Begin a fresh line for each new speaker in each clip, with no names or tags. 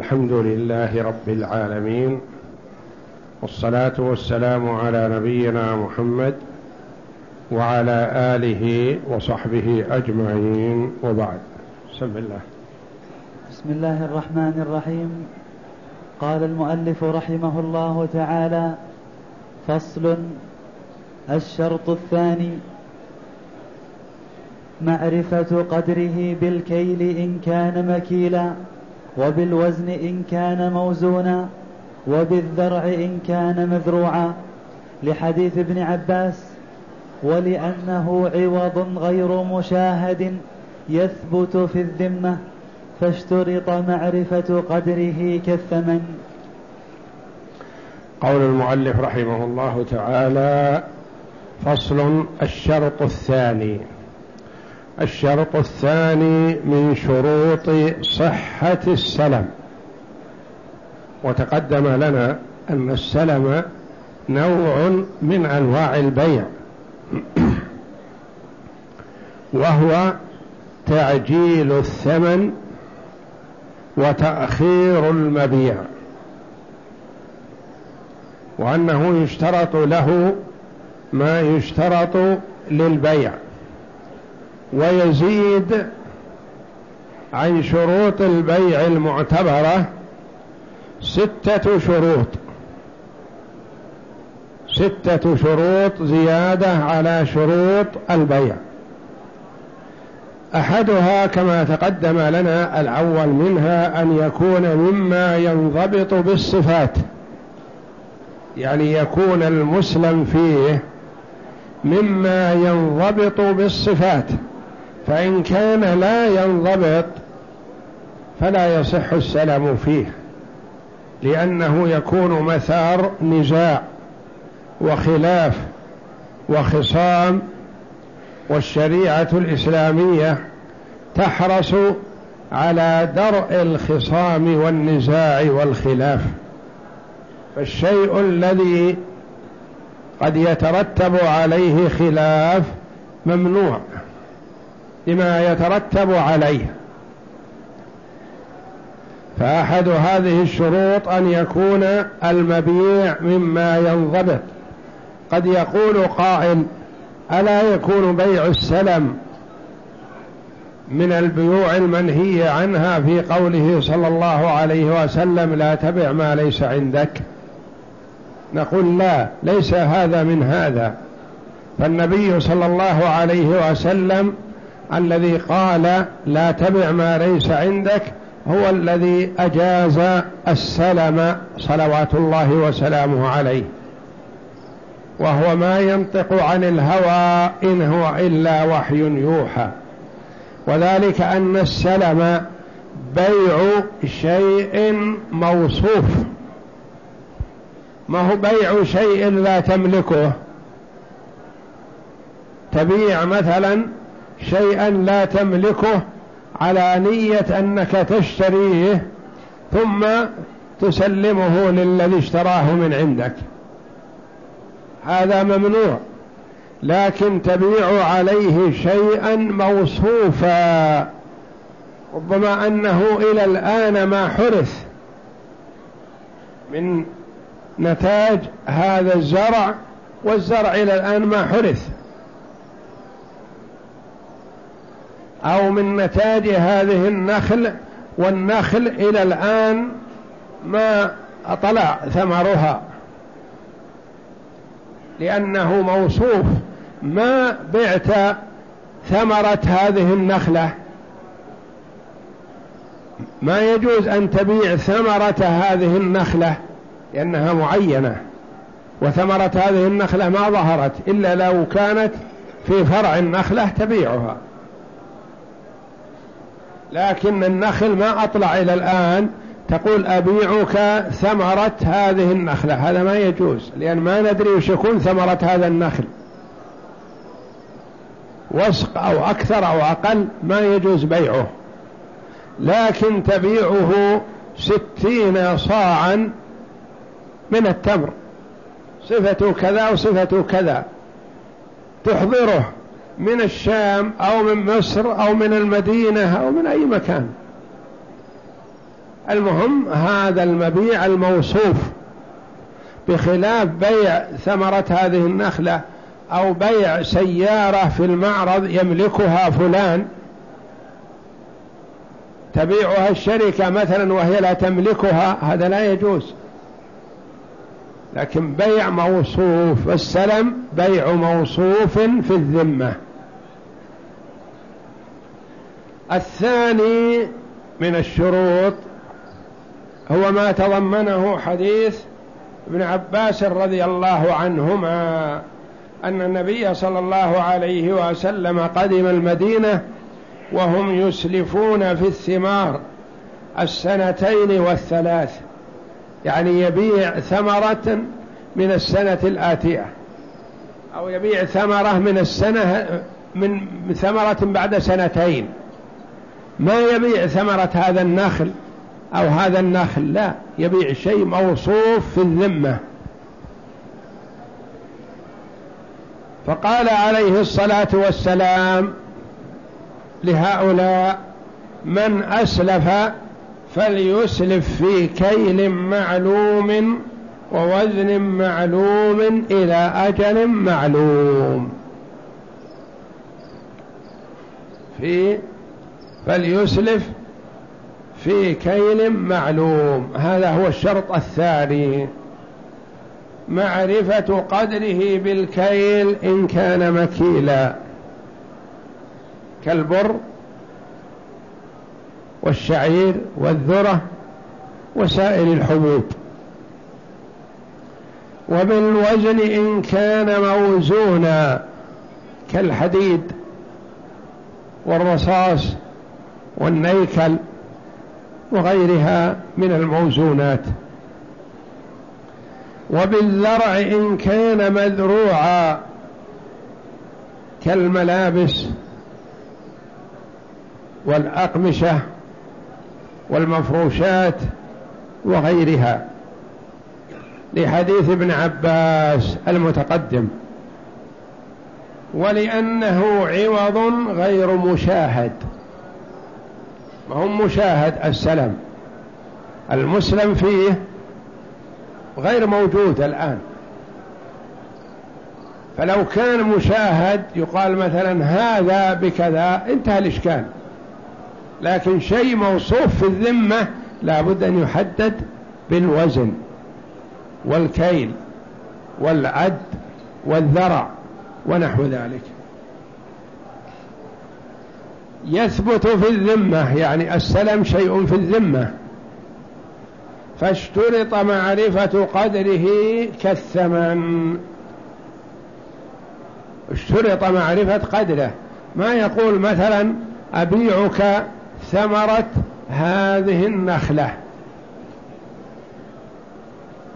الحمد لله رب العالمين والصلاة والسلام على نبينا محمد وعلى آله وصحبه أجمعين وبعد. بسم الله.
بسم الله الرحمن الرحيم. قال المؤلف رحمه الله تعالى فصل الشرط الثاني معرفة قدره بالكيل إن كان مكيلا. وبالوزن إن كان موزونا وبالذرع إن كان مذروعا. لحديث ابن عباس ولأنه عوض غير مشاهد يثبت في الذمة فاشترط معرفة قدره كالثمن.
قول المؤلف رحمه الله تعالى فصل الشرط الثاني. الشرط الثاني من شروط صحة السلم وتقدم لنا أن السلم نوع من أنواع البيع. وهو تعجيل الثمن وتأخير المبيع. وأنه يشترط له ما يشترط للبيع. ويزيد عن شروط البيع المعتبرة ستة شروط. ستة شروط زيادة على شروط البيع. أحدها كما تقدم لنا الأول منها أن يكون مما ينضبط بالصفات يعني يكون المسلم فيه مما ينضبط بالصفات. فإن كان لا ينضبط فلا يصح السلام فيه لأنه يكون مثار نزاع وخلاف وخصام والشريعة الإسلامية تحرص على درء الخصام والنزاع والخلاف. فالشيء الذي قد يترتب عليه خلاف ممنوع. لما يترتب عليه. فأحد هذه الشروط أن يكون المبيع مما ينضبط. قد يقول قائل ألا يكون بيع السلم من البيوع المنهية عنها في قوله صلى الله عليه وسلم لا تبع ما ليس عندك نقول لا ليس هذا من هذا. فالنبي صلى الله عليه وسلم الذي قال لا تبع ما ليس عندك هو الذي أجاز السلم صلوات الله وسلامه عليه. وهو ما ينطق عن الهوى إن هو إلا وحي يوحى. وذلك أن السلم بيع شيء موصوف. ما هو بيع شيء لا تملكه. تبيع مثلا شيئا لا تملكه على نية أنك تشتريه ثم تسلمه للذي اشتراه من عندك. هذا ممنوع لكن تبيع عليه شيئا موصوفا. ربما أنه إلى الآن ما حرث من نتاج هذا الزرع والزرع إلى الآن ما حرث. أو من نتاج هذه النخل والنخل إلى الآن ما طلع ثمرها. لأنه موصوف ما بعت ثمرة هذه النخلة. ما يجوز أن تبيع ثمرة هذه النخلة لأنها معينة. وثمرة هذه النخلة ما ظهرت إلا لو كانت في فرع النخلة تبيعها. لكن النخل ما أطلع إلى الآن تقول أبيعك ثمرة هذه النخلة. هذا ما يجوز لأن ما ندري وش يكون ثمرة هذا النخل. وسق أو أكثر أو أقل ما يجوز بيعه. لكن تبيعه ستين صاعا من التمر. صفة كذا وصفة كذا. تحضره. من الشام أو من مصر أو من المدينة أو من أي مكان. المهم هذا المبيع الموصوف بخلاف بيع ثمرة هذه النخلة أو بيع سيارة في المعرض يملكها فلان. تبيعها الشركة مثلا وهي لا تملكها هذا لا يجوز. لكن بيع موصوف والسلم بيع موصوف في الذمة. الثاني من الشروط هو ما تضمنه حديث ابن عباس رضي الله عنهما أن النبي صلى الله عليه وسلم قدم المدينة وهم يسلفون في الثمار السنتين والثلاث يعني يبيع ثمرة من السنة الآتية أو يبيع ثمرة من السنة من ثمرة بعد سنتين. ما يبيع ثمرة هذا النخل أو هذا النخل لا يبيع شيء موصوف في الذمة. فقال عليه الصلاة والسلام لهؤلاء من أسلف فليسلف في كيل معلوم ووزن معلوم إلى أجل معلوم. في فليسلف في كيل معلوم. هذا هو الشرط الثاني. معرفة قدره بالكيل إن كان مكيلا. كالبر والشعير والذرة وسائر الحبوب. وبالوزن إن كان موزونا كالحديد والرصاص والنيكل وغيرها من الموزونات. وبالذرع إن كان مذروعا كالملابس والأقمشة والمفروشات وغيرها. لحديث ابن عباس المتقدم. ولأنه عوض غير مشاهد. ما هم مشاهد السلم المسلم فيه غير موجود الآن. فلو كان مشاهد يقال مثلا هذا بكذا انتهى الإشكال. لكن شيء موصوف في الذمة لابد أن يحدد بالوزن والكيل والعد والذرع ونحو ذلك. يثبت في الذمة يعني السلم شيء في الذمة. فاشترط معرفة قدره كالثمن. اشترط معرفة قدره. ما يقول مثلا أبيعك ثمرة هذه النخلة.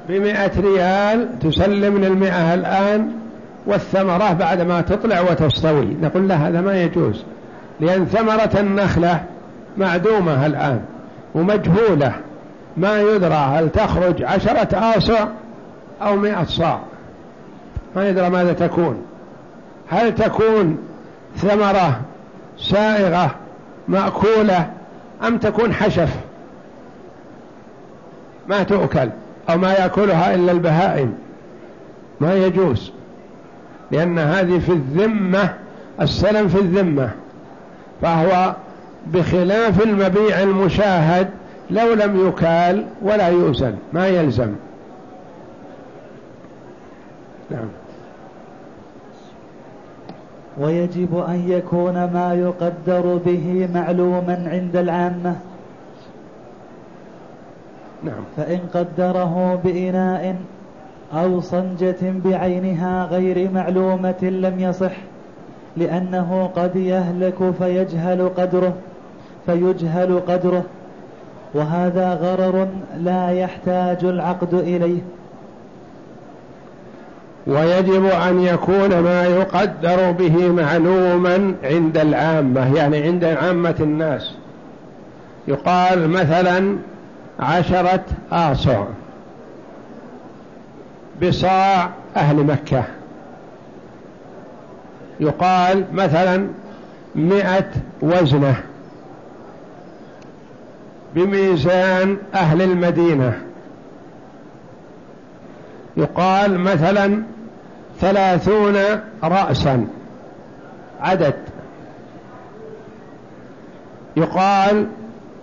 بمئة ريال تسلمني المئة الآن والثمرة بعد ما تطلع وتستوي. نقول له هذا ما يجوز. لأن ثمرة النخلة معدومة الآن ومجهولة. ما يدرى هل تخرج عشرة آصع أو مئة صاع. ما يدرى ماذا تكون. هل تكون ثمرة سائغة مأكولة أم تكون حشف؟ ما تؤكل أو ما يأكلها إلا البهائم. ما يجوز. لأن هذه في الذمة السلم في الذمة. فهو بخلاف المبيع المشاهد لو لم يكال ولا يوزن ما يلزم. نعم.
ويجب أن يكون ما يقدر به معلوما عند العامة.
نعم.
فإن قدره بإناء أو صنجة بعينها غير معلومة لم يصح. لأنه قد يهلك فيجهل قدره فيجهل قدره. وهذا غرر لا يحتاج العقد إليه.
ويجب أن يكون ما يقدر به معلوما عند العامة يعني عند عامة الناس. يقال مثلا عشرة آصع بصاع أهل مكة. يقال مثلا مئة وزنة بميزان أهل المدينة. يقال مثلا ثلاثون رأسا عدد. يقال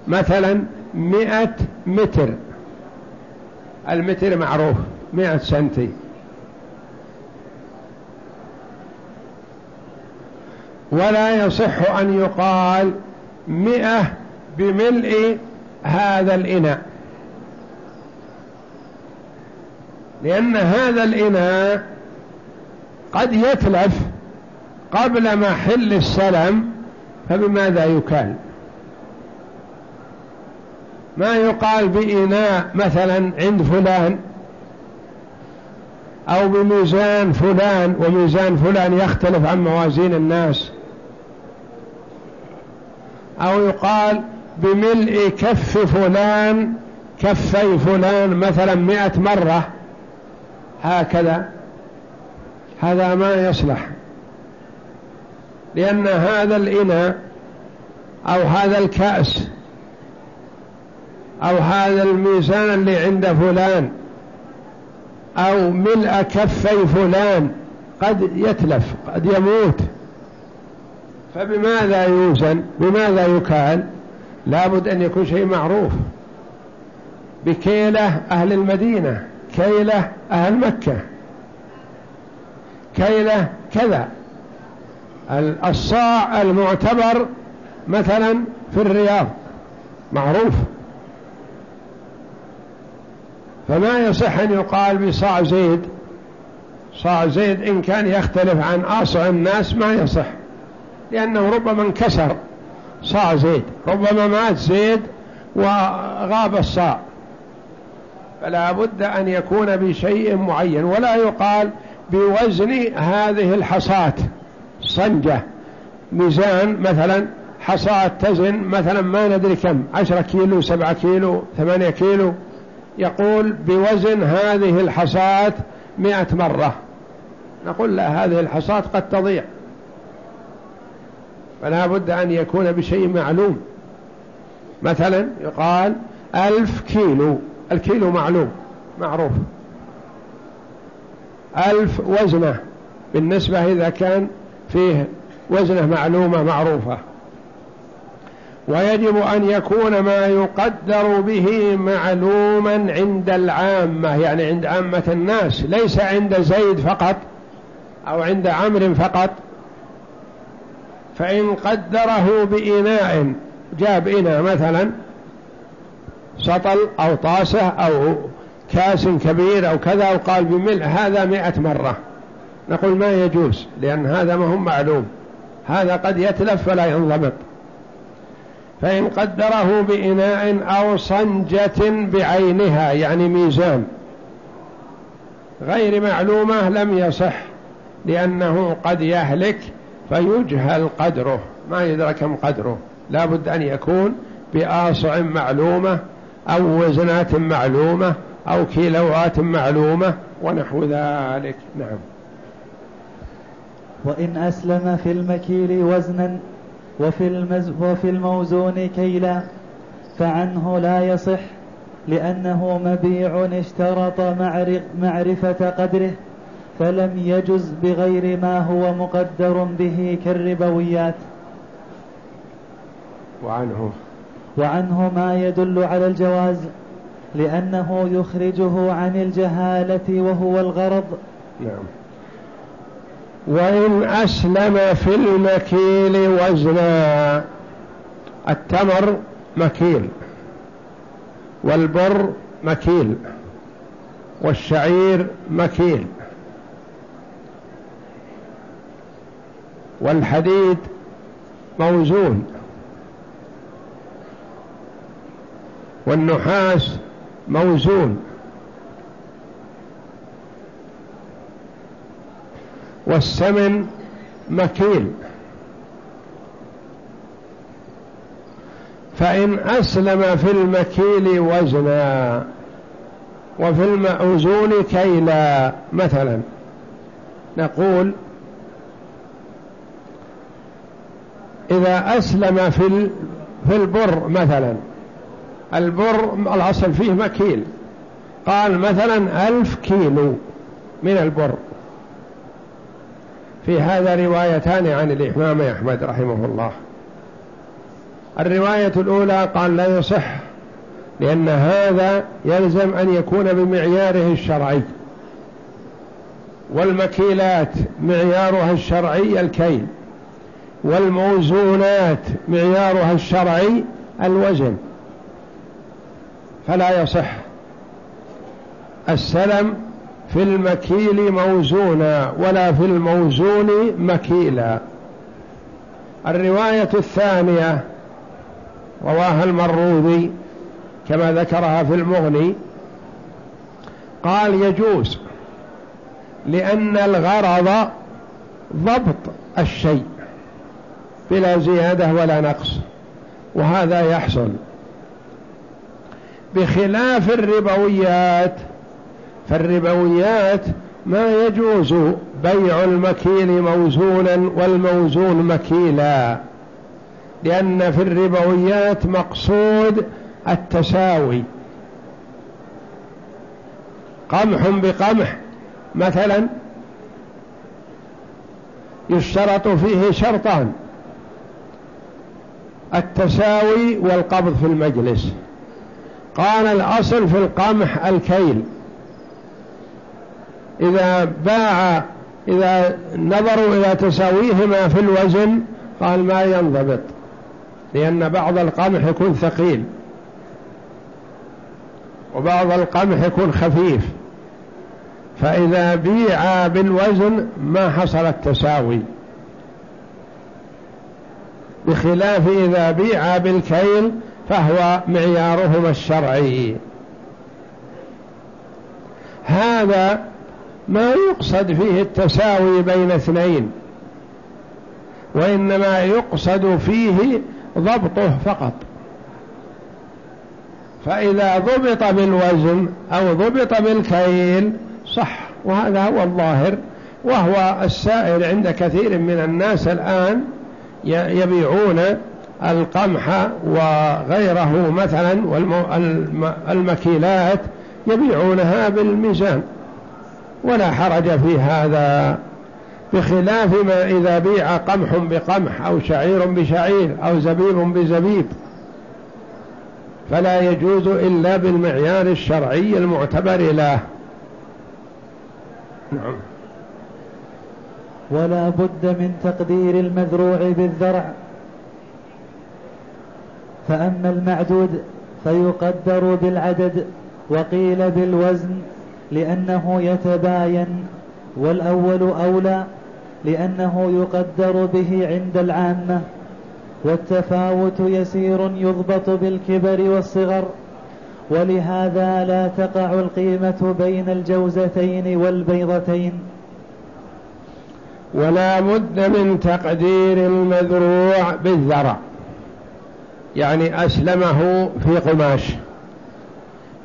مثلا مئة متر. المتر معروف مئة سنتي. ولا يصح أن يقال مئة بملء هذا الإناء. لأن هذا الإناء قد يتلف قبل محل السلم فبماذا يكال؟ ما يقال بإناء مثلا عند فلان أو بميزان فلان وميزان فلان يختلف عن موازين الناس. أو يقال بملء كف فلان كفي فلان مثلا مئة مرة هكذا. هذا ما يصلح. لأن هذا الإناء أو هذا الكأس أو هذا الميزان اللي عند فلان أو ملء كفي فلان قد يتلف قد يموت. فبماذا يوزن؟ بماذا يكال؟ لابد أن يكون شيء معروف. بكيلة أهل المدينة كيلة أهل مكة كيلة كذا. الصاع المعتبر مثلا في الرياض معروف. فما يصح أن يقال بصاع زيد؟ صاع زيد إن كان يختلف عن أصع الناس ما يصح. لأنه ربما انكسر. صاع زيد. ربما مات زيد وغاب الصاع. فلا بد أن يكون بشيء معين. ولا يقال بوزن هذه الحصاة. صنجة. ميزان مثلا. حصاة تزن مثلا ما ندري كم. عشرة كيلو سبعة كيلو ثمانية كيلو. يقول بوزن هذه الحصاة مئة مرة. نقول لا هذه الحصاة قد تضيع. فلا بد أن يكون بشيء معلوم. مثلا يقال ألف كيلو الكيلو معلوم معروف. ألف وزنة بالنسبة إذا كان فيه وزنة معلومة معروفة. ويجب أن يكون ما يقدر به معلوما عند العامة يعني عند عامة الناس ليس عند زيد فقط أو عند عمر فقط. فإن قدره بإناء جاب إناء مثلا سطل أو طاسة أو كاس كبير أو كذا وقال بملء هذا مئة مرة. نقول ما يجوز لأن هذا ما هم معلوم. هذا قد يتلف فلا ينضبط. فإن قدره بإناء أو صنجة بعينها يعني ميزان. غير معلومة لم يصح لأنه قد يهلك فيجهل قدره. ما يدرى كم قدره. لا بد أن يكون بآصع معلومة أو وزنات معلومة أو كيلوات معلومة ونحو ذلك. نعم.
وإن أسلم في المكيل وزنا وفي, المز وفي الموزون كيلا فعنه لا يصح لأنه مبيع اشترط معرفة قدره. فلم يجز بغير ما هو مقدر به كالربويات.
وعنه.
وعنه ما يدل على الجواز لأنه يخرجه عن الجهالة وهو الغرض.
نعم. وإن أسلم في المكيل وزنا التمر مكيل والبر مكيل والشعير مكيل. والحديد موزون. والنحاس موزون. والسمن مكيل. فإن أسلم في المكيل وزنا وفي المأوزون كيلا. مثلا نقول إذا أسلم في في البر مثلا. البر الأصل فيه مكيل. قال مثلا ألف كيلو من البر. في هذا روايتان عن الإمام أحمد رحمه الله. الرواية الأولى قال لا يصح لأن هذا يلزم أن يكون بمعياره الشرعي. والمكيلات معيارها الشرعي الكيل. والموزونات معيارها الشرعي الوزن. فلا يصح. السلم في المكيل موزونا ولا في الموزون مكيلا. الرواية الثانية رواها المروذي كما ذكرها في المغني قال يجوز لأن الغرض ضبط الشيء. بلا زيادة ولا نقص. وهذا يحصل. بخلاف الربويات فالربويات ما يجوز بيع المكيل موزونا والموزون مكيلا لأن في الربويات مقصود التساوي. قمح بقمح مثلا يشترط فيه شرطان. التساوي والقبض في المجلس. قال الأصل في القمح الكيل. إذا باع إذا نظروا إلى تساويهما في الوزن قال ما ينضبط لأن بعض القمح يكون ثقيل وبعض القمح يكون خفيف. فإذا بيع بالوزن ما حصل التساوي. بخلاف إذا بيع بالكيل فهو معيارهما الشرعي. هذا ما يقصد فيه التساوي بين اثنين وإنما يقصد فيه ضبطه فقط. فإذا ضبط بالوزن أو ضبط بالكيل صح وهذا هو الظاهر وهو السائر عند كثير من الناس الآن يبيعون القمح وغيره مثلا والمكيلات يبيعونها بالميزان. ولا حرج في هذا بخلاف ما إذا بيع قمح بقمح أو شعير بشعير أو زبيب بزبيب فلا يجوز إلا بالمعيار الشرعي المعتبر له. نعم.
ولا بد من تقدير المذروع بالذرع. فأما المعدود فيقدر بالعدد وقيل بالوزن لأنه يتباين والأول أولى لأنه يقدر به عند العامة. والتفاوت يسير يضبط بالكبر والصغر ولهذا لا تقع القيمة بين الجوزتين والبيضتين.
ولا بد من تقدير المذروع بالذرع. يعني أسلمه في قماش.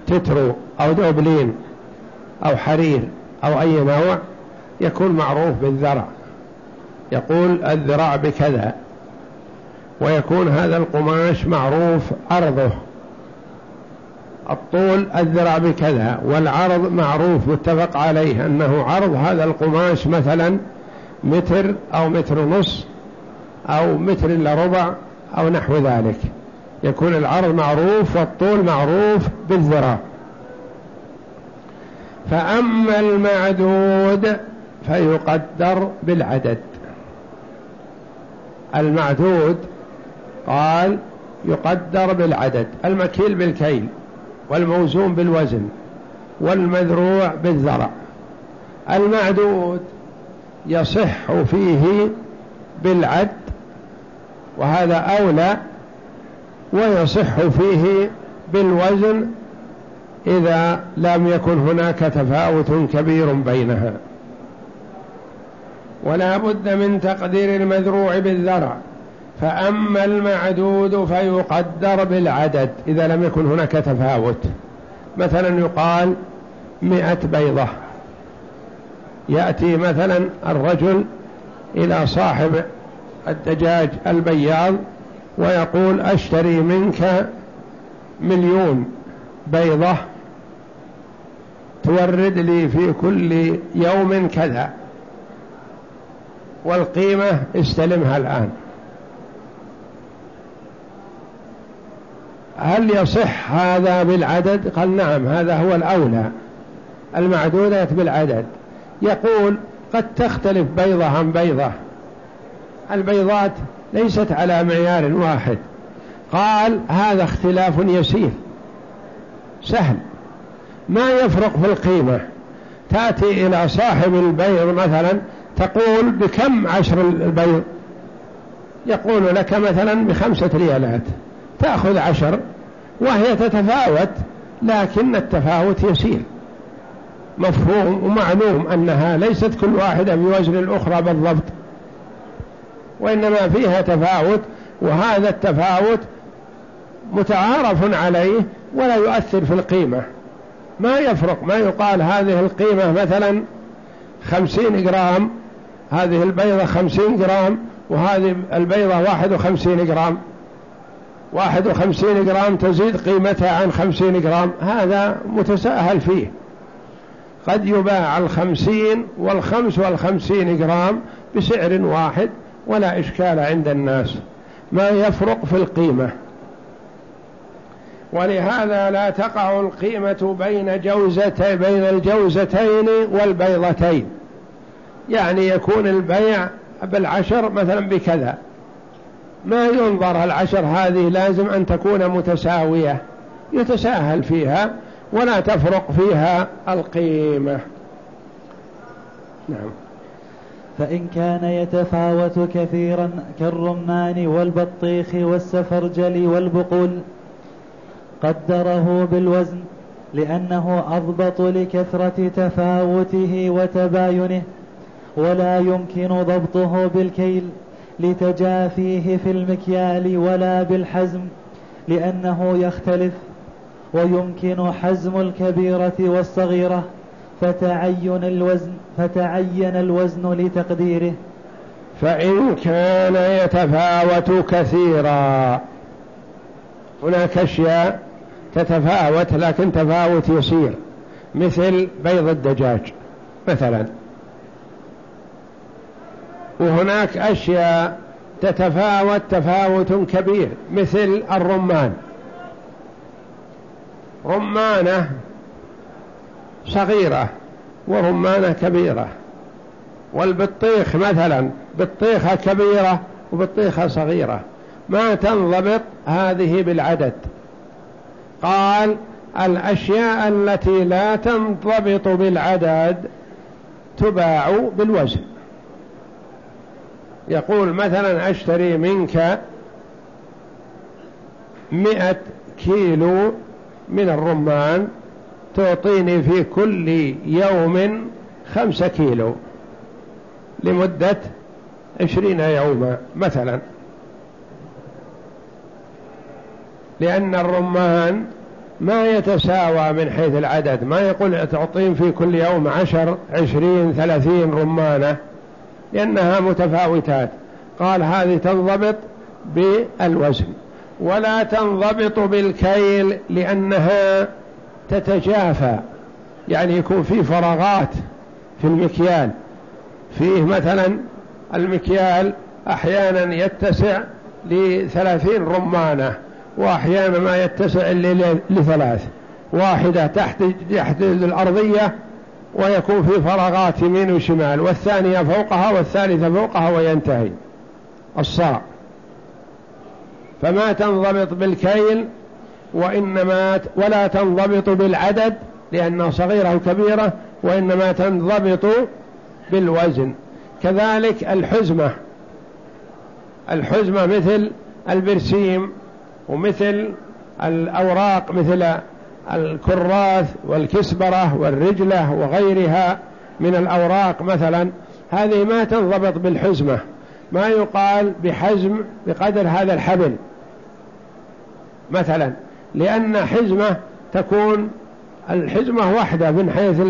تترو أو دوبلين أو حرير أو أي نوع يكون معروف بالذرع. يقول الذراع بكذا. ويكون هذا القماش معروف عرضه. الطول الذراع بكذا. والعرض معروف متفق عليه أنه عرض هذا القماش مثلا متر أو متر ونص أو متر إلا ربع أو نحو ذلك. يكون العرض معروف والطول معروف بالذراع فأما المعدود فيقدر بالعدد. المعدود قال يقدر بالعدد المكيل بالكيل والموزون بالوزن والمذروع بالذرع المعدود يصح فيه بالعد وهذا أولى ويصح فيه بالوزن إذا لم يكن هناك تفاوت كبير بينها. ولا بد من تقدير المذروع بالذرع فأما المعدود فيقدر بالعدد إذا لم يكن هناك تفاوت. مثلا يقال مئة بيضة. يأتي مثلا الرجل إلى صاحب الدجاج البياض ويقول أشتري منك مليون بيضة تورد لي في كل يوم كذا. والقيمة استلمها الآن. هل يصح هذا بالعدد؟ قال نعم هذا هو الأولى. المعدودة بالعدد. يقول قد تختلف بيضة عن بيضة. البيضات ليست على معيار واحد. قال هذا اختلاف يسير. سهل. ما يفرق في القيمة. تأتي إلى صاحب البيض مثلا تقول بكم عشر البيض؟ يقول لك مثلا بخمسة ريالات. تأخذ عشر وهي تتفاوت لكن التفاوت يسير. مفهوم ومعلوم أنها ليست كل واحدة بوزن الأخرى بالضبط وإنما فيها تفاوت وهذا التفاوت متعارف عليه ولا يؤثر في القيمة. ما يفرق ما يقال هذه القيمة مثلا خمسين جرام هذه البيضة خمسين جرام وهذه البيضة واحد وخمسين جرام. واحد وخمسين جرام تزيد قيمتها عن خمسين جرام هذا متساهل فيه. قد يباع الخمسين والخمس والخمسين جرام بسعر واحد ولا إشكال عند الناس. ما يفرق في القيمة. ولهذا لا تقع القيمة بين جوزتي بين الجوزتين والبيضتين. يعني يكون البيع بالعشر مثلا بكذا. ما ينظر العشر هذه لازم أن تكون متساوية. يتساهل فيها. ولا تفرق فيها القيمة.
نعم. فإن كان يتفاوت كثيرا كالرمان والبطيخ والسفرجل والبقول قدره بالوزن لأنه أضبط لكثرة تفاوته وتباينه ولا يمكن ضبطه بالكيل لتجافيه في المكيال ولا بالحزم لأنه يختلف ويمكن حزم الكبيرة والصغيرة فتعين الوزن فتعين الوزن لتقديره.
فإن كان يتفاوت كثيرا. هناك أشياء تتفاوت لكن تفاوت يسير مثل بيض الدجاج مثلا. وهناك أشياء تتفاوت تفاوت كبير مثل الرمان. رمانة صغيرة ورمانة كبيرة. والبطيخ مثلا بطيخة كبيرة وبطيخة صغيرة. ما تنضبط هذه بالعدد. قال الأشياء التي لا تنضبط بالعدد تباع بالوزن. يقول مثلا أشتري منك مئة كيلو من الرمان تعطيني في كل يوم خمسة كيلو لمدة عشرين يوما مثلا. لأن الرمان ما يتساوى من حيث العدد ما يقول تعطين في كل يوم عشر عشرين ثلاثين رمانة لأنها متفاوتات. قال هذه تنضبط بالوزن. ولا تنضبط بالكيل لأنها تتجافى. يعني يكون في فراغات في المكيال. فيه مثلا المكيال أحيانا يتسع لثلاثين رمانة وأحيانا ما يتسع لثلاث. واحدة تحت تحت الأرضية ويكون في فراغات يمين وشمال والثانية فوقها والثالثة فوقها وينتهي. الصاع. فما تنضبط بالكيل وإنما ولا تنضبط بالعدد لأنها صغيرة وكبيرة وإنما تنضبط بالوزن. كذلك الحزمة. الحزمة مثل البرسيم ومثل الأوراق مثل الكراث والكسبرة والرجلة وغيرها من الأوراق مثلا. هذه ما تنضبط بالحزمة. ما يقال بحزم بقدر هذا الحبل. مثلا لأن حزمة تكون الحزمة واحدة من حيث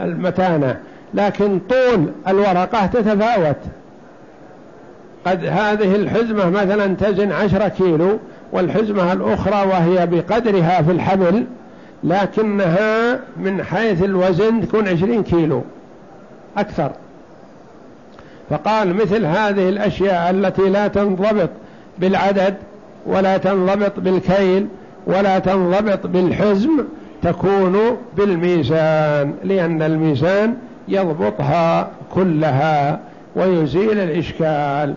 المتانة لكن طول الورقة تتفاوت. قد هذه الحزمة مثلا تزن عشرة كيلو والحزمة الأخرى وهي بقدرها في الحبل لكنها من حيث الوزن تكون عشرين كيلو. أكثر. فقال مثل هذه الأشياء التي لا تنضبط بالعدد ولا تنضبط بالكيل ولا تنضبط بالحزم تكون بالميزان لأن الميزان يضبطها كلها ويزيل الإشكال.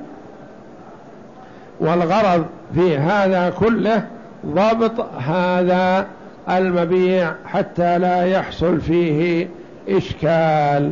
والغرض في هذا كله ضبط هذا المبيع حتى لا يحصل فيه إشكال.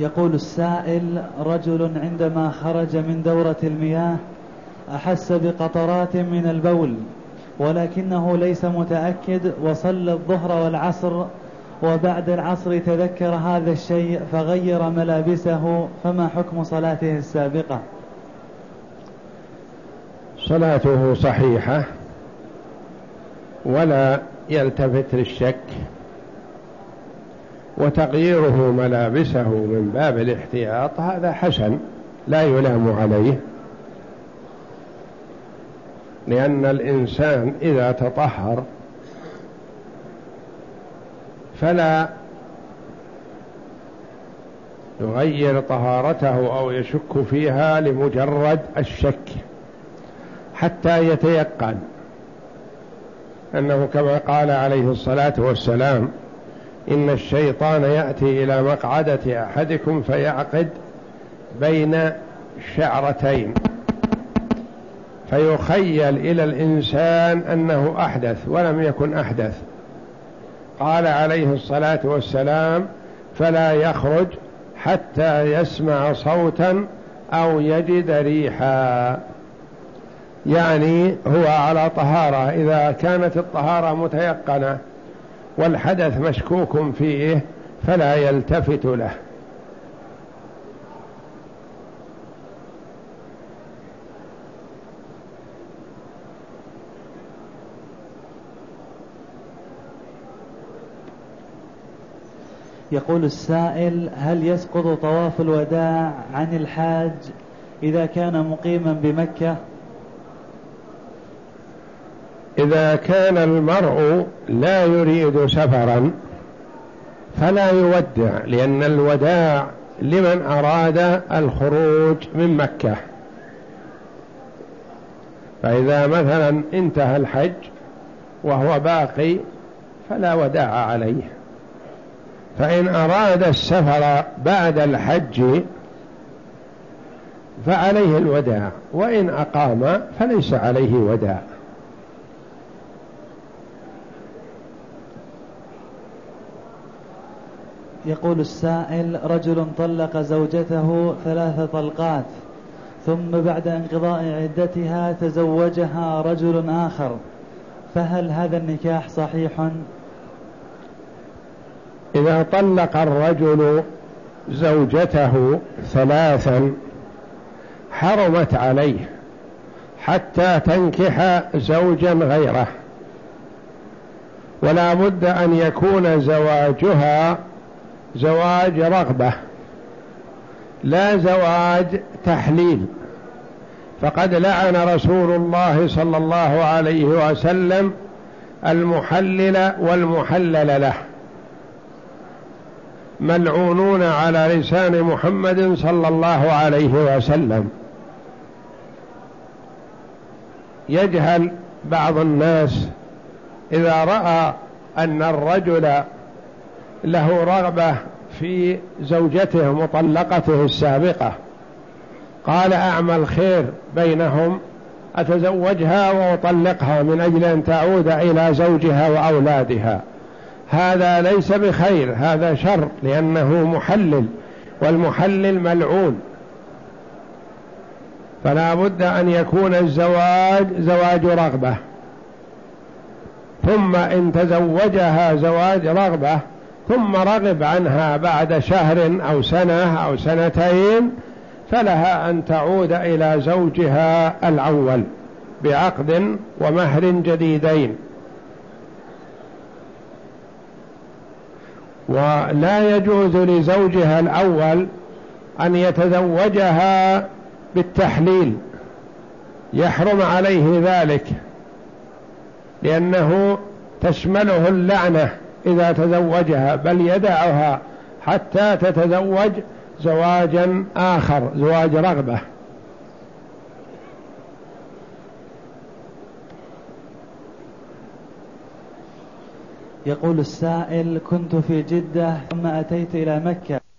يقول السائل رجل عندما خرج من دورة المياه أحس بقطرات من البول ولكنه ليس متأكد وصلى الظهر والعصر وبعد العصر تذكر هذا الشيء فغير ملابسه فما حكم صلاته السابقة؟
صلاته صحيحة ولا يلتفت للشك. وتغييره ملابسه من باب الاحتياط هذا حسن لا يلام عليه. لأن الإنسان إذا تطهر فلا يغير طهارته أو يشك فيها لمجرد الشك حتى يتيقن. أنه كما قال عليه الصلاة والسلام إن الشيطان يأتي إلى مقعدة أحدكم فيعقد بين شعرتين. فيخيل إلى الإنسان أنه أحدث ولم يكن أحدث. قال عليه الصلاة والسلام فلا يخرج حتى يسمع صوتا أو يجد ريحا. يعني هو على طهارة. إذا كانت الطهارة متيقنة والحدث مشكوك فيه فلا يلتفت له.
يقول السائل هل يسقط طواف الوداع عن الحاج إذا كان مقيما بمكة؟
إذا كان المرء لا يريد سفرا فلا يودع لأن الوداع لمن أراد الخروج من مكة. فإذا مثلا انتهى الحج وهو باقي فلا وداع عليه. فإن أراد السفر بعد الحج فعليه الوداع وإن أقام فليس عليه وداع.
يقول السائل رجل طلق زوجته ثلاث طلقات ثم بعد انقضاء عدتها تزوجها رجل آخر. فهل هذا النكاح صحيح؟
إذا طلق الرجل زوجته ثلاثا حرمت عليه حتى تنكح زوجا غيره. ولا بد أن يكون زواجها زواج رغبة لا زواج تحليل. فقد لعن رسول الله صلى الله عليه وسلم المحلل والمحلل له. ملعونون على لسان محمد صلى الله عليه وسلم. يجهل بعض الناس إذا رأى أن الرجل له رغبة في زوجته مطلقته السابقة. قال أعمل خير بينهم أتزوجها وأطلقها من أجل أن تعود إلى زوجها وأولادها. هذا ليس بخير هذا شر لأنه محلل والمحلل ملعون. فلا بد أن يكون الزواج زواج رغبة. ثم إن تزوجها زواج رغبة ثم رغب عنها بعد شهر أو سنة أو سنتين فلها أن تعود إلى زوجها الأول بعقد ومهر جديدين. ولا يجوز لزوجها الأول أن يتزوجها بالتحليل يحرم عليه ذلك لأنه تشمله اللعنة. إذا تزوجها بل يدعها حتى تتزوج زواجا آخر زواج رغبة.
يقول السائل كنت في جدة ثم أتيت إلى مكة.